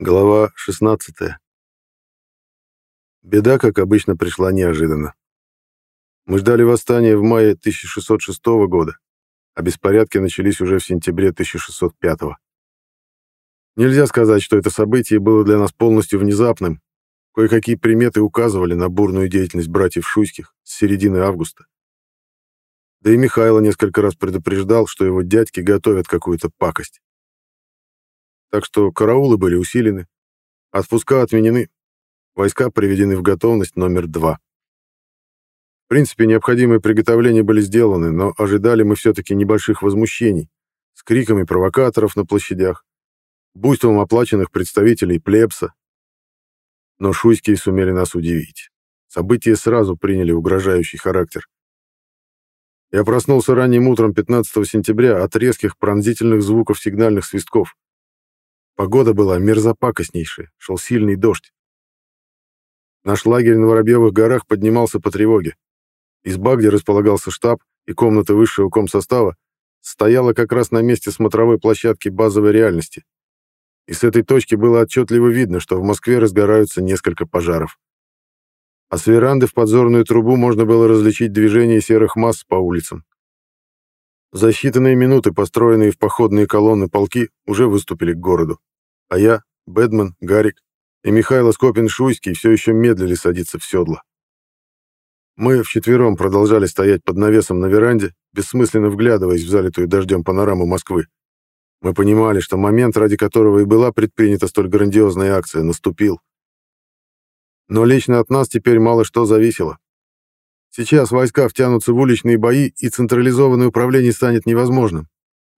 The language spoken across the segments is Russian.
Глава 16. Беда, как обычно, пришла неожиданно. Мы ждали восстания в мае 1606 года, а беспорядки начались уже в сентябре 1605. Нельзя сказать, что это событие было для нас полностью внезапным. Кое-какие приметы указывали на бурную деятельность братьев Шуйских с середины августа. Да и Михайло несколько раз предупреждал, что его дядьки готовят какую-то пакость так что караулы были усилены, отпуска отменены, войска приведены в готовность номер два. В принципе, необходимые приготовления были сделаны, но ожидали мы все-таки небольших возмущений с криками провокаторов на площадях, буйством оплаченных представителей плебса. Но шуйские сумели нас удивить. События сразу приняли угрожающий характер. Я проснулся ранним утром 15 сентября от резких пронзительных звуков сигнальных свистков. Погода была мерзопакостнейшая, шел сильный дождь. Наш лагерь на Воробьевых горах поднимался по тревоге. Изба, где располагался штаб и комната высшего комсостава, стояла как раз на месте смотровой площадки базовой реальности. И с этой точки было отчетливо видно, что в Москве разгораются несколько пожаров. А с веранды в подзорную трубу можно было различить движение серых масс по улицам. За считанные минуты построенные в походные колонны полки уже выступили к городу а я, Бэдман, Гарик и Михайло Скопин-Шуйский все еще медлили садиться в седло. Мы вчетвером продолжали стоять под навесом на веранде, бессмысленно вглядываясь в залитую дождем панораму Москвы. Мы понимали, что момент, ради которого и была предпринята столь грандиозная акция, наступил. Но лично от нас теперь мало что зависело. Сейчас войска втянутся в уличные бои, и централизованное управление станет невозможным.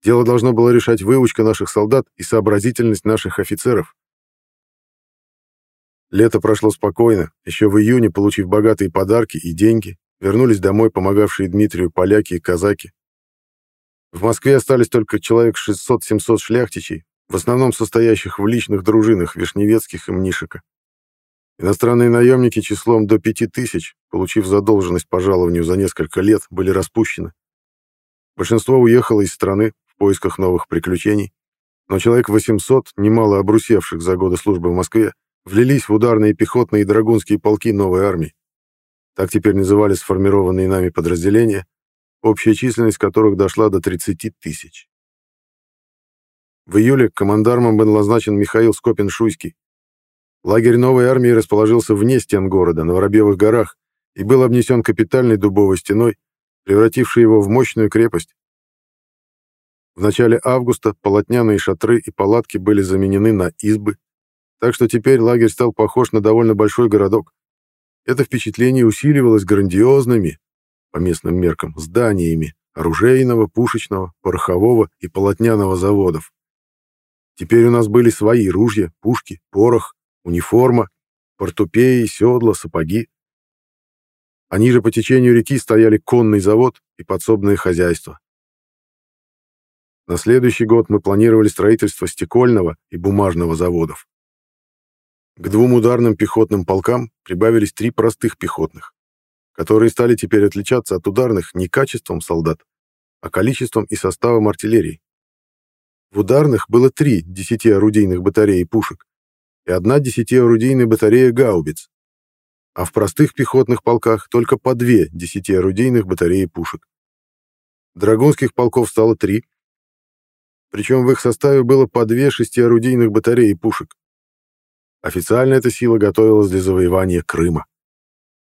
Дело должно было решать выучка наших солдат и сообразительность наших офицеров. Лето прошло спокойно. Еще в июне, получив богатые подарки и деньги, вернулись домой помогавшие Дмитрию поляки и казаки. В Москве остались только человек 600-700 шляхтичей, в основном состоящих в личных дружинах Вишневецких и Мнишика. Иностранные наемники числом до 5000, получив задолженность по жалованию за несколько лет, были распущены. Большинство уехало из страны, поисках новых приключений, но человек 800, немало обрусевших за годы службы в Москве, влились в ударные пехотные и драгунские полки новой армии. Так теперь назывались сформированные нами подразделения, общая численность которых дошла до 30 тысяч. В июле командармом был назначен Михаил Скопин-Шуйский. Лагерь новой армии расположился вне стен города, на Воробьевых горах, и был обнесен капитальной дубовой стеной, превратившей его в мощную крепость, в начале августа полотняные шатры и палатки были заменены на избы, так что теперь лагерь стал похож на довольно большой городок. Это впечатление усиливалось грандиозными, по местным меркам, зданиями оружейного, пушечного, порохового и полотняного заводов. Теперь у нас были свои ружья, пушки, порох, униформа, портупеи, седла, сапоги. А ниже по течению реки стояли конный завод и подсобное хозяйство. На следующий год мы планировали строительство стекольного и бумажного заводов. К двум ударным пехотным полкам прибавились три простых пехотных, которые стали теперь отличаться от ударных не качеством солдат, а количеством и составом артиллерии. В ударных было три десятиорудийных батареи пушек и одна десятиорудийная батарея гаубиц, а в простых пехотных полках только по две десятиорудийных батареи пушек. Драгунских полков стало три, причем в их составе было по две шестиорудийных батареи пушек. Официально эта сила готовилась для завоевания Крыма,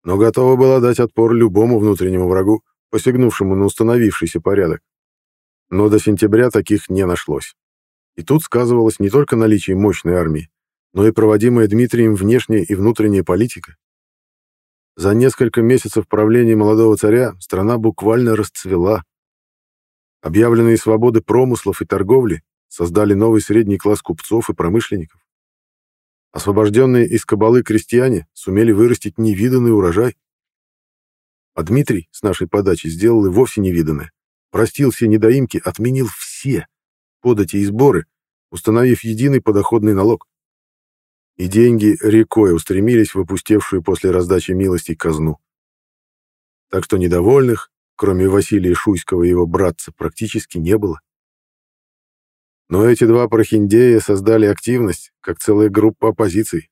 но готова была дать отпор любому внутреннему врагу, посягнувшему на установившийся порядок. Но до сентября таких не нашлось. И тут сказывалось не только наличие мощной армии, но и проводимая Дмитрием внешняя и внутренняя политика. За несколько месяцев правления молодого царя страна буквально расцвела. Объявленные свободы промыслов и торговли создали новый средний класс купцов и промышленников. Освобожденные из кабалы крестьяне сумели вырастить невиданный урожай. А Дмитрий с нашей подачи сделал и вовсе невиданное. Простил все недоимки, отменил все подати и сборы, установив единый подоходный налог. И деньги рекой устремились в опустевшую после раздачи милостей казну. Так что недовольных, кроме Василия Шуйского и его братца, практически не было. Но эти два прохиндея создали активность, как целая группа оппозиции.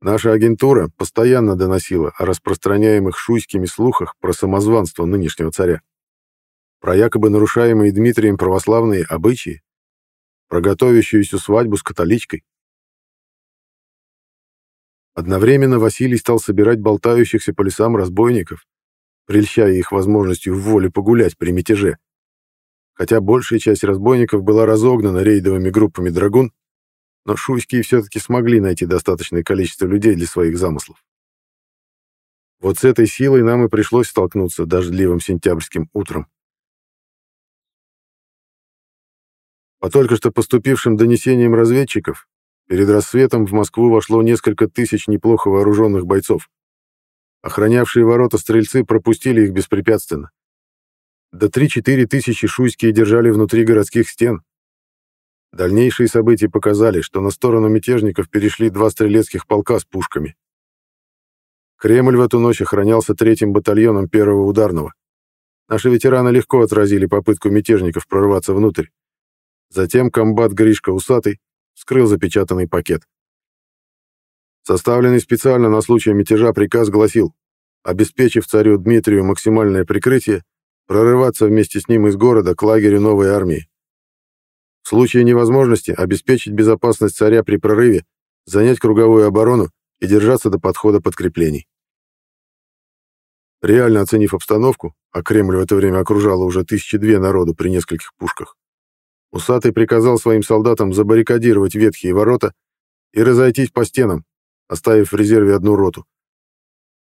Наша агентура постоянно доносила о распространяемых шуйскими слухах про самозванство нынешнего царя, про якобы нарушаемые Дмитрием православные обычаи, про готовящуюся свадьбу с католичкой. Одновременно Василий стал собирать болтающихся по лесам разбойников, прельщая их возможностью в воле погулять при мятеже. Хотя большая часть разбойников была разогнана рейдовыми группами драгун, но шуйские все-таки смогли найти достаточное количество людей для своих замыслов. Вот с этой силой нам и пришлось столкнуться дождливым сентябрьским утром. По только что поступившим донесениям разведчиков, перед рассветом в Москву вошло несколько тысяч неплохо вооруженных бойцов. Охранявшие ворота стрельцы пропустили их беспрепятственно. До 3-4 тысячи шуйские держали внутри городских стен, Дальнейшие события показали, что на сторону мятежников перешли два стрелецких полка с пушками. Кремль в эту ночь охранялся третьим батальоном первого ударного. Наши ветераны легко отразили попытку мятежников прорваться внутрь. Затем комбат Гришка Усатый вскрыл запечатанный пакет. Составленный специально на случай мятежа приказ гласил, обеспечив царю Дмитрию максимальное прикрытие, прорываться вместе с ним из города к лагерю новой армии. В случае невозможности обеспечить безопасность царя при прорыве, занять круговую оборону и держаться до подхода подкреплений. Реально оценив обстановку, а Кремль в это время окружало уже тысячи две народу при нескольких пушках, Усатый приказал своим солдатам забаррикадировать ветхие ворота и разойтись по стенам, оставив в резерве одну роту.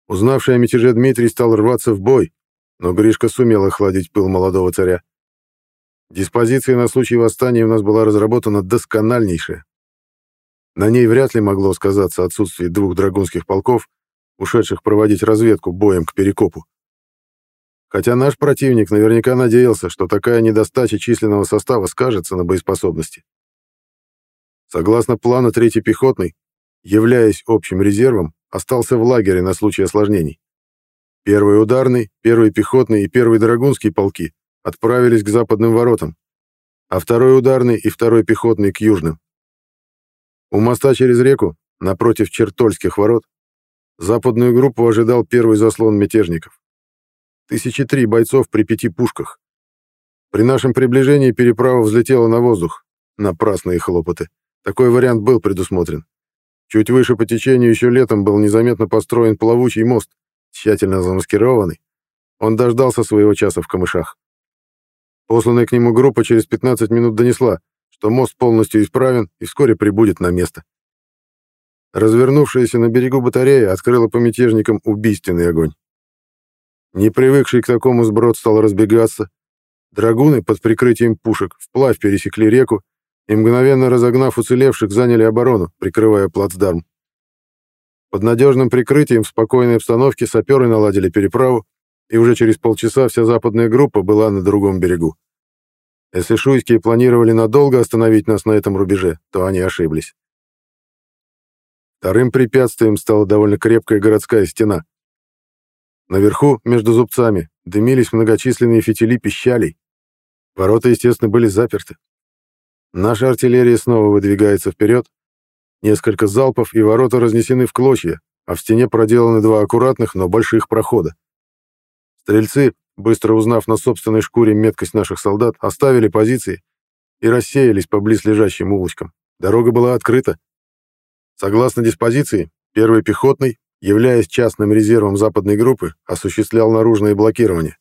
Узнавший о мятеже Дмитрий стал рваться в бой, но Гришка сумел охладить пыл молодого царя. Диспозиция на случай восстания у нас была разработана доскональнейшая. На ней вряд ли могло сказаться отсутствие двух драгунских полков, ушедших проводить разведку боем к Перекопу. Хотя наш противник наверняка надеялся, что такая недостача численного состава скажется на боеспособности. Согласно плану третий пехотный, являясь общим резервом, остался в лагере на случай осложнений. Первый ударный, первый пехотный и первый драгунский полки отправились к западным воротам, а второй ударный и второй пехотный к южным. У моста через реку, напротив Чертольских ворот, западную группу ожидал первый заслон мятежников. Тысячи три бойцов при пяти пушках. При нашем приближении переправа взлетела на воздух. Напрасные хлопоты. Такой вариант был предусмотрен. Чуть выше по течению еще летом был незаметно построен плавучий мост, тщательно замаскированный. Он дождался своего часа в камышах. Посланная к нему группа через 15 минут донесла, что мост полностью исправен и вскоре прибудет на место. Развернувшаяся на берегу батарея открыла по мятежникам убийственный огонь. Не привыкший к такому сброд стал разбегаться. Драгуны под прикрытием пушек вплавь пересекли реку и, мгновенно разогнав уцелевших, заняли оборону, прикрывая плацдарм. Под надежным прикрытием в спокойной обстановке саперы наладили переправу, и уже через полчаса вся западная группа была на другом берегу. Если шуйские планировали надолго остановить нас на этом рубеже, то они ошиблись. Вторым препятствием стала довольно крепкая городская стена. Наверху, между зубцами, дымились многочисленные фитили пищалей. Ворота, естественно, были заперты. Наша артиллерия снова выдвигается вперед. Несколько залпов, и ворота разнесены в клочья, а в стене проделаны два аккуратных, но больших прохода. Стрельцы, быстро узнав на собственной шкуре меткость наших солдат, оставили позиции и рассеялись по близлежащим улочкам. Дорога была открыта. Согласно диспозиции, первый пехотный, являясь частным резервом западной группы, осуществлял наружное блокирование.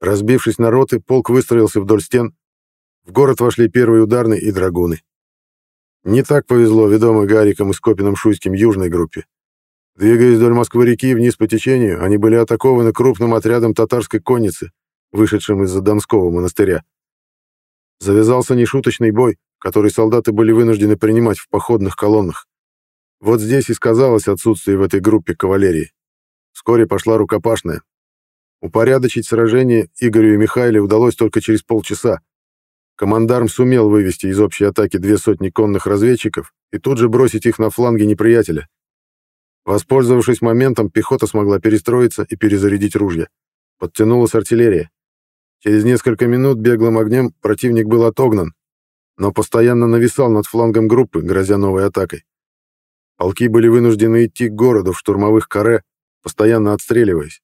Разбившись на роты, полк выстроился вдоль стен. В город вошли первые ударные и драгуны. Не так повезло ведомой Гариком и Скопином Шуйским южной группе. Двигаясь вдоль Москвы-реки вниз по течению, они были атакованы крупным отрядом татарской конницы, вышедшим из-за Донского монастыря. Завязался нешуточный бой, который солдаты были вынуждены принимать в походных колоннах. Вот здесь и сказалось отсутствие в этой группе кавалерии. Вскоре пошла рукопашная. Упорядочить сражение Игорю и Михаиле удалось только через полчаса. Командарм сумел вывести из общей атаки две сотни конных разведчиков и тут же бросить их на фланги неприятеля, Воспользовавшись моментом, пехота смогла перестроиться и перезарядить ружья. Подтянулась артиллерия. Через несколько минут беглым огнем противник был отогнан. но постоянно нависал над флангом группы, грозя новой атакой. Полки были вынуждены идти к городу в штурмовых каре, постоянно отстреливаясь.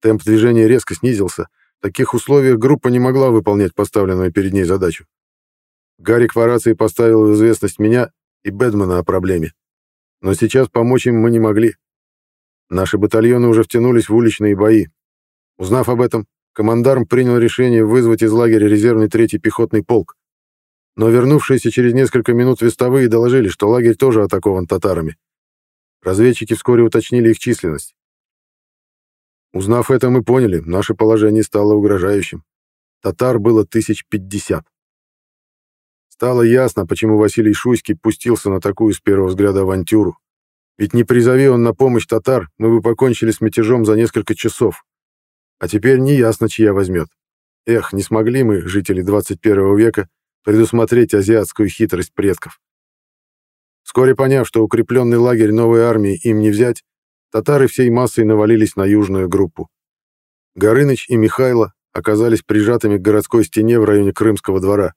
Темп движения резко снизился. В таких условиях группа не могла выполнять поставленную перед ней задачу. По рации поставил в известность меня и Бэдмана о проблеме. Но сейчас помочь им мы не могли. Наши батальоны уже втянулись в уличные бои. Узнав об этом, командарм принял решение вызвать из лагеря резервный третий пехотный полк. Но вернувшиеся через несколько минут вестовые доложили, что лагерь тоже атакован татарами. Разведчики вскоре уточнили их численность. Узнав это, мы поняли, наше положение стало угрожающим. Татар было тысяч пятьдесят. Стало ясно, почему Василий Шуйский пустился на такую с первого взгляда авантюру. Ведь не призови он на помощь татар, мы бы покончили с мятежом за несколько часов. А теперь неясно, чья возьмет. Эх, не смогли мы, жители 21 века, предусмотреть азиатскую хитрость предков. Вскоре поняв, что укрепленный лагерь новой армии им не взять, татары всей массой навалились на южную группу. Горыныч и Михайло оказались прижатыми к городской стене в районе Крымского двора.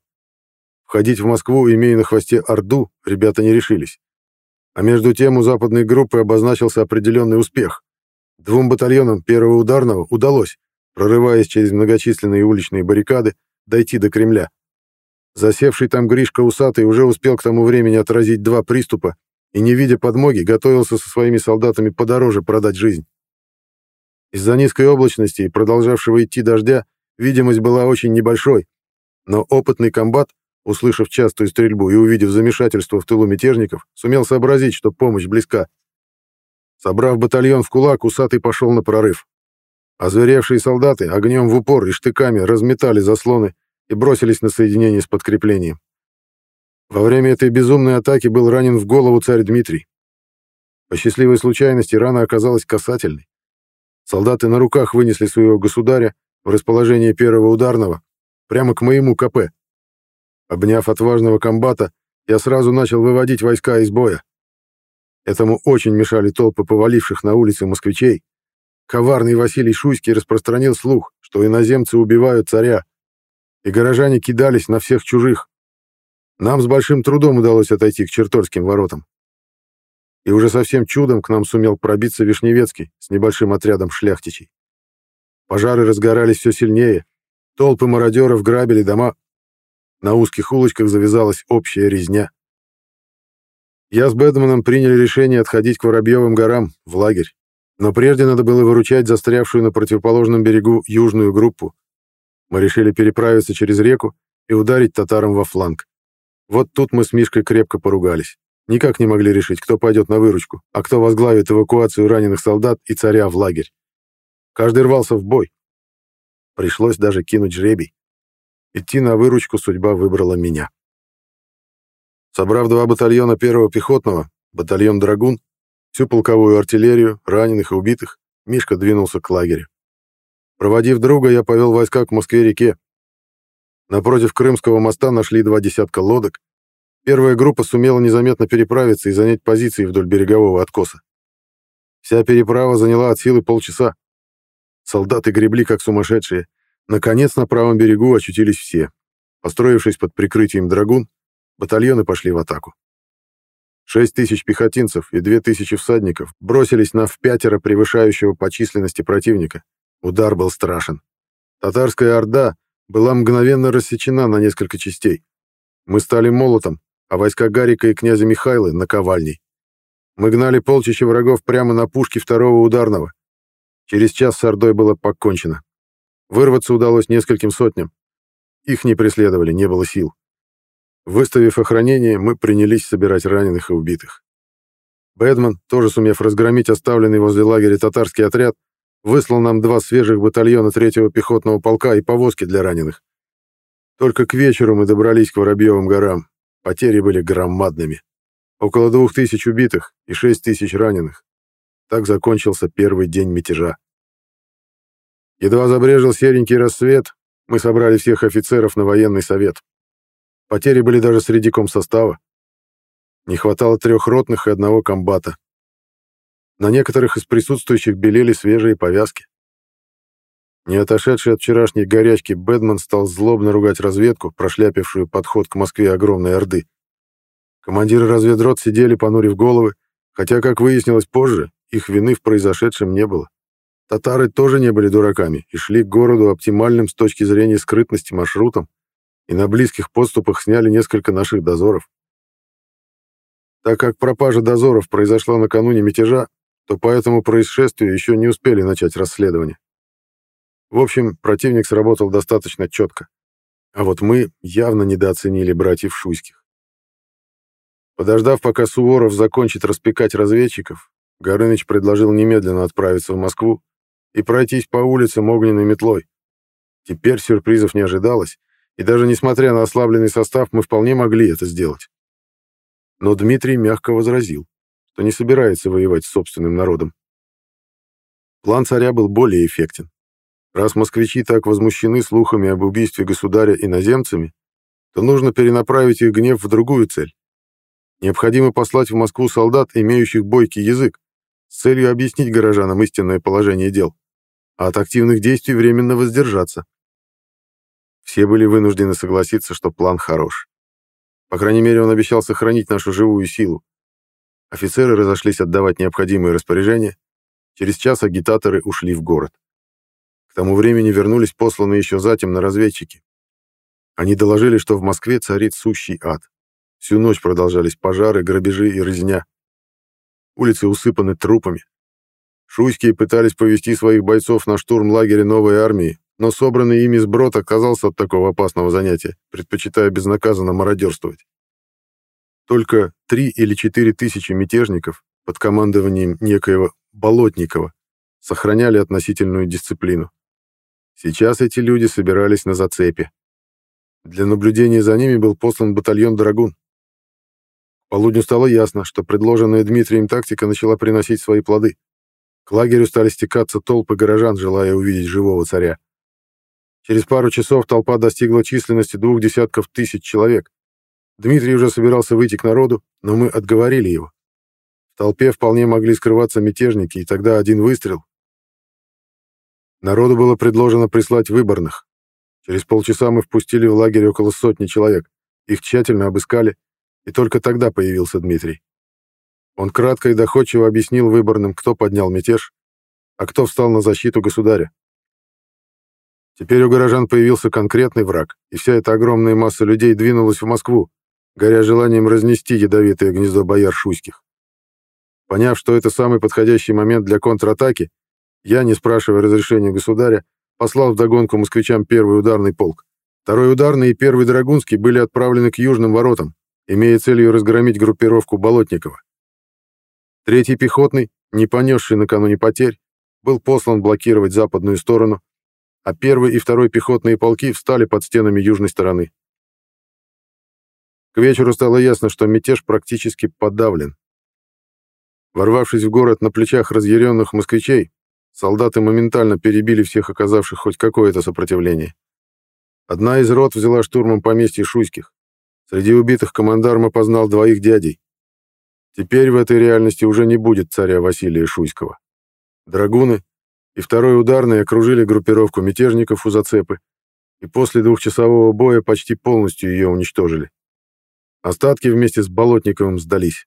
Входить в Москву, имея на хвосте Орду, ребята не решились. А между тем у западной группы обозначился определенный успех. Двум батальонам первого ударного удалось, прорываясь через многочисленные уличные баррикады, дойти до Кремля. Засевший там Гришка Усатый уже успел к тому времени отразить два приступа и, не видя подмоги, готовился со своими солдатами подороже продать жизнь. Из-за низкой облачности и продолжавшего идти дождя видимость была очень небольшой, но опытный комбат услышав частую стрельбу и увидев замешательство в тылу мятежников, сумел сообразить, что помощь близка. Собрав батальон в кулак, усатый пошел на прорыв. Озверевшие солдаты огнем в упор и штыками разметали заслоны и бросились на соединение с подкреплением. Во время этой безумной атаки был ранен в голову царь Дмитрий. По счастливой случайности рана оказалась касательной. Солдаты на руках вынесли своего государя в расположение первого ударного, прямо к моему КП. Обняв отважного комбата, я сразу начал выводить войска из боя. Этому очень мешали толпы поваливших на улице москвичей. Коварный Василий Шуйский распространил слух, что иноземцы убивают царя, и горожане кидались на всех чужих. Нам с большим трудом удалось отойти к Черторским воротам. И уже совсем чудом к нам сумел пробиться Вишневецкий с небольшим отрядом шляхтичей. Пожары разгорались все сильнее, толпы мародеров грабили дома, на узких улочках завязалась общая резня. Я с Бэдманом приняли решение отходить к Воробьевым горам, в лагерь. Но прежде надо было выручать застрявшую на противоположном берегу южную группу. Мы решили переправиться через реку и ударить татарам во фланг. Вот тут мы с Мишкой крепко поругались. Никак не могли решить, кто пойдет на выручку, а кто возглавит эвакуацию раненых солдат и царя в лагерь. Каждый рвался в бой. Пришлось даже кинуть жребий. Идти на выручку судьба выбрала меня. Собрав два батальона первого пехотного, батальон «Драгун», всю полковую артиллерию, раненых и убитых, Мишка двинулся к лагерю. Проводив друга, я повел войска к Москве-реке. Напротив Крымского моста нашли два десятка лодок. Первая группа сумела незаметно переправиться и занять позиции вдоль берегового откоса. Вся переправа заняла от силы полчаса. Солдаты гребли как сумасшедшие, Наконец на правом берегу очутились все. Построившись под прикрытием драгун, батальоны пошли в атаку. Шесть тысяч пехотинцев и две тысячи всадников бросились на впятеро превышающего по численности противника. Удар был страшен. Татарская орда была мгновенно рассечена на несколько частей. Мы стали молотом, а войска Гарика и князя Михайлы — наковальней. Мы гнали полчища врагов прямо на пушки второго ударного. Через час с Ордой было покончено. Вырваться удалось нескольким сотням. Их не преследовали, не было сил. Выставив охранение, мы принялись собирать раненых и убитых. Бэдман, тоже сумев разгромить оставленный возле лагеря татарский отряд, выслал нам два свежих батальона третьего пехотного полка и повозки для раненых. Только к вечеру мы добрались к Воробьевым горам. Потери были громадными. Около двух тысяч убитых и шесть тысяч раненых. Так закончился первый день мятежа. Едва забрежил серенький рассвет, мы собрали всех офицеров на военный совет. Потери были даже среди комсостава. Не хватало трех ротных и одного комбата. На некоторых из присутствующих белели свежие повязки. Не отошедший от вчерашней горячки Бэдман стал злобно ругать разведку, прошляпившую подход к Москве огромной Орды. Командиры разведрот сидели, понурив головы, хотя, как выяснилось позже, их вины в произошедшем не было. Татары тоже не были дураками и шли к городу оптимальным с точки зрения скрытности маршрутом, и на близких подступах сняли несколько наших дозоров. Так как пропажа дозоров произошла накануне мятежа, то по этому происшествию еще не успели начать расследование. В общем, противник сработал достаточно четко. А вот мы явно недооценили братьев Шуйских. Подождав, пока Суворов закончит распекать разведчиков, Горыныч предложил немедленно отправиться в Москву и пройтись по улицам огненной метлой. Теперь сюрпризов не ожидалось, и даже несмотря на ослабленный состав, мы вполне могли это сделать. Но Дмитрий мягко возразил, что не собирается воевать с собственным народом. План царя был более эффектен. Раз москвичи так возмущены слухами об убийстве государя иноземцами, то нужно перенаправить их гнев в другую цель. Необходимо послать в Москву солдат, имеющих бойкий язык, с целью объяснить горожанам истинное положение дел а от активных действий временно воздержаться. Все были вынуждены согласиться, что план хорош. По крайней мере, он обещал сохранить нашу живую силу. Офицеры разошлись отдавать необходимые распоряжения. Через час агитаторы ушли в город. К тому времени вернулись посланные еще затем на разведчики. Они доложили, что в Москве царит сущий ад. Всю ночь продолжались пожары, грабежи и резня. Улицы усыпаны трупами, Шуйские пытались повести своих бойцов на штурм лагеря новой армии, но собранный ими сброд отказался от такого опасного занятия, предпочитая безнаказанно мародерствовать. Только три или четыре тысячи мятежников под командованием некоего Болотникова сохраняли относительную дисциплину. Сейчас эти люди собирались на зацепе. Для наблюдения за ними был послан батальон «Драгун». К полудню стало ясно, что предложенная Дмитрием тактика начала приносить свои плоды. К лагерю стали стекаться толпы горожан, желая увидеть живого царя. Через пару часов толпа достигла численности двух десятков тысяч человек. Дмитрий уже собирался выйти к народу, но мы отговорили его. В толпе вполне могли скрываться мятежники, и тогда один выстрел. Народу было предложено прислать выборных. Через полчаса мы впустили в лагерь около сотни человек. Их тщательно обыскали, и только тогда появился Дмитрий. Он кратко и доходчиво объяснил выборным, кто поднял мятеж, а кто встал на защиту государя. Теперь у горожан появился конкретный враг, и вся эта огромная масса людей двинулась в Москву, горя желанием разнести ядовитое гнездо бояр шуйских. Поняв, что это самый подходящий момент для контратаки, я, не спрашивая разрешения государя, послал вдогонку москвичам первый ударный полк. Второй ударный и первый драгунский были отправлены к южным воротам, имея целью разгромить группировку Болотникова. Третий пехотный, не понесший накануне потерь, был послан блокировать западную сторону, а первый и второй пехотные полки встали под стенами южной стороны. К вечеру стало ясно, что мятеж практически подавлен. Ворвавшись в город на плечах разъяренных москвичей, солдаты моментально перебили всех оказавших хоть какое-то сопротивление. Одна из рот взяла штурмом поместье Шуйских. Среди убитых командарм опознал двоих дядей. Теперь в этой реальности уже не будет царя Василия Шуйского. Драгуны и второй ударный окружили группировку мятежников у зацепы, и после двухчасового боя почти полностью ее уничтожили. Остатки вместе с Болотниковым сдались.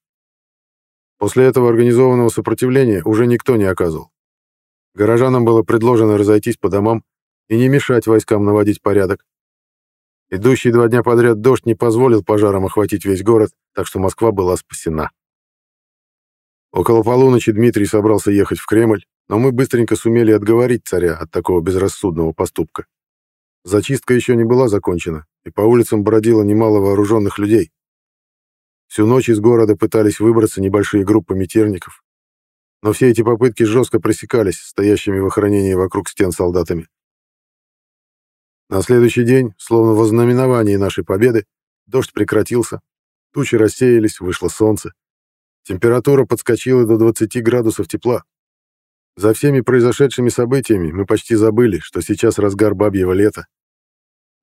После этого организованного сопротивления уже никто не оказывал. Горожанам было предложено разойтись по домам и не мешать войскам наводить порядок. Идущий два дня подряд дождь не позволил пожарам охватить весь город, так что Москва была спасена. Около полуночи Дмитрий собрался ехать в Кремль, но мы быстренько сумели отговорить царя от такого безрассудного поступка. Зачистка еще не была закончена, и по улицам бродило немало вооруженных людей. Всю ночь из города пытались выбраться небольшие группы мятежников, но все эти попытки жестко пресекались стоящими в охранении вокруг стен солдатами. На следующий день, словно во знаменовании нашей победы, дождь прекратился, тучи рассеялись, вышло солнце. Температура подскочила до 20 градусов тепла. За всеми произошедшими событиями мы почти забыли, что сейчас разгар бабьего лета.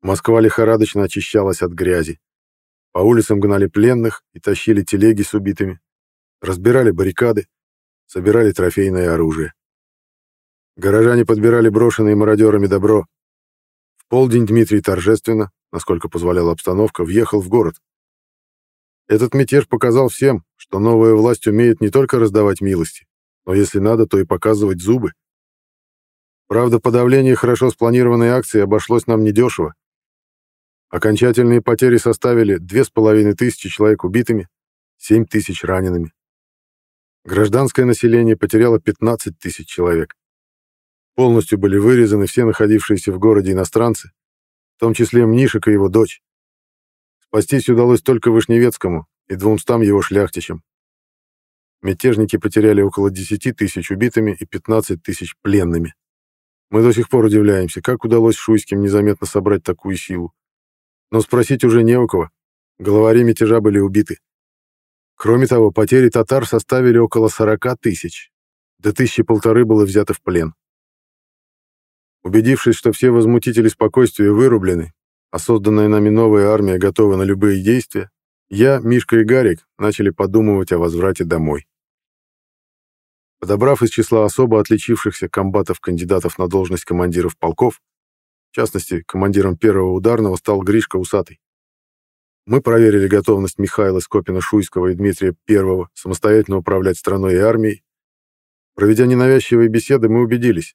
Москва лихорадочно очищалась от грязи. По улицам гнали пленных и тащили телеги с убитыми. Разбирали баррикады, собирали трофейное оружие. Горожане подбирали брошенные мародерами добро. В полдень Дмитрий торжественно, насколько позволяла обстановка, въехал в город. Этот мятеж показал всем, что новая власть умеет не только раздавать милости, но если надо, то и показывать зубы. Правда, подавление хорошо спланированной акции обошлось нам недешево. Окончательные потери составили 2500 человек убитыми, 7 тысяч ранеными. Гражданское население потеряло 15 тысяч человек. Полностью были вырезаны все находившиеся в городе иностранцы, в том числе Мнишек и его дочь. Спастись удалось только Вышневецкому и двумстам его шляхтичам. Мятежники потеряли около 10 тысяч убитыми и 15 тысяч пленными. Мы до сих пор удивляемся, как удалось Шуйским незаметно собрать такую силу. Но спросить уже не у кого. Главари мятежа были убиты. Кроме того, потери татар составили около 40 тысяч. До тысячи полторы было взято в плен. Убедившись, что все возмутители спокойствия вырублены, а созданная нами новая армия готова на любые действия, я, Мишка и Гарик начали подумывать о возврате домой. Подобрав из числа особо отличившихся комбатов-кандидатов на должность командиров полков, в частности, командиром первого ударного стал Гришка Усатый. Мы проверили готовность Михаила Скопина-Шуйского и Дмитрия Первого самостоятельно управлять страной и армией. Проведя ненавязчивые беседы, мы убедились,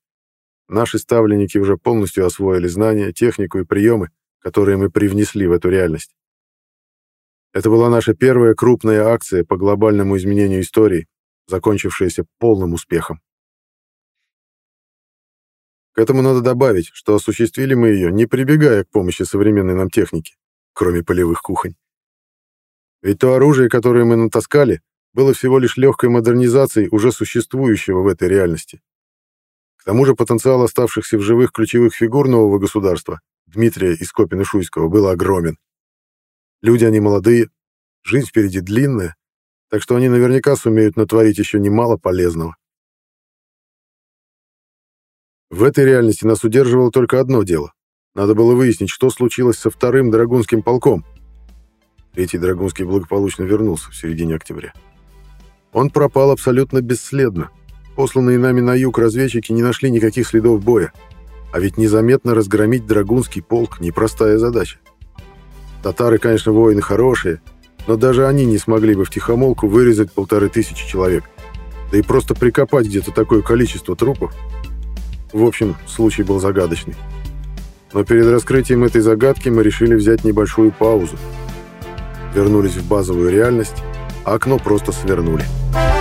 Наши ставленники уже полностью освоили знания, технику и приемы, которые мы привнесли в эту реальность. Это была наша первая крупная акция по глобальному изменению истории, закончившаяся полным успехом. К этому надо добавить, что осуществили мы ее, не прибегая к помощи современной нам техники, кроме полевых кухонь. Ведь то оружие, которое мы натаскали, было всего лишь легкой модернизацией уже существующего в этой реальности. К тому же потенциал оставшихся в живых ключевых фигур нового государства, Дмитрия и Скопина-Шуйского, был огромен. Люди они молодые, жизнь впереди длинная, так что они наверняка сумеют натворить еще немало полезного. В этой реальности нас удерживало только одно дело. Надо было выяснить, что случилось со вторым Драгунским полком. Третий Драгунский благополучно вернулся в середине октября. Он пропал абсолютно бесследно, Посланные нами на юг разведчики не нашли никаких следов боя. А ведь незаметно разгромить Драгунский полк – непростая задача. Татары, конечно, воины хорошие, но даже они не смогли бы в тихомолку вырезать полторы тысячи человек. Да и просто прикопать где-то такое количество трупов. В общем, случай был загадочный. Но перед раскрытием этой загадки мы решили взять небольшую паузу. Вернулись в базовую реальность, а окно просто свернули. «Связь»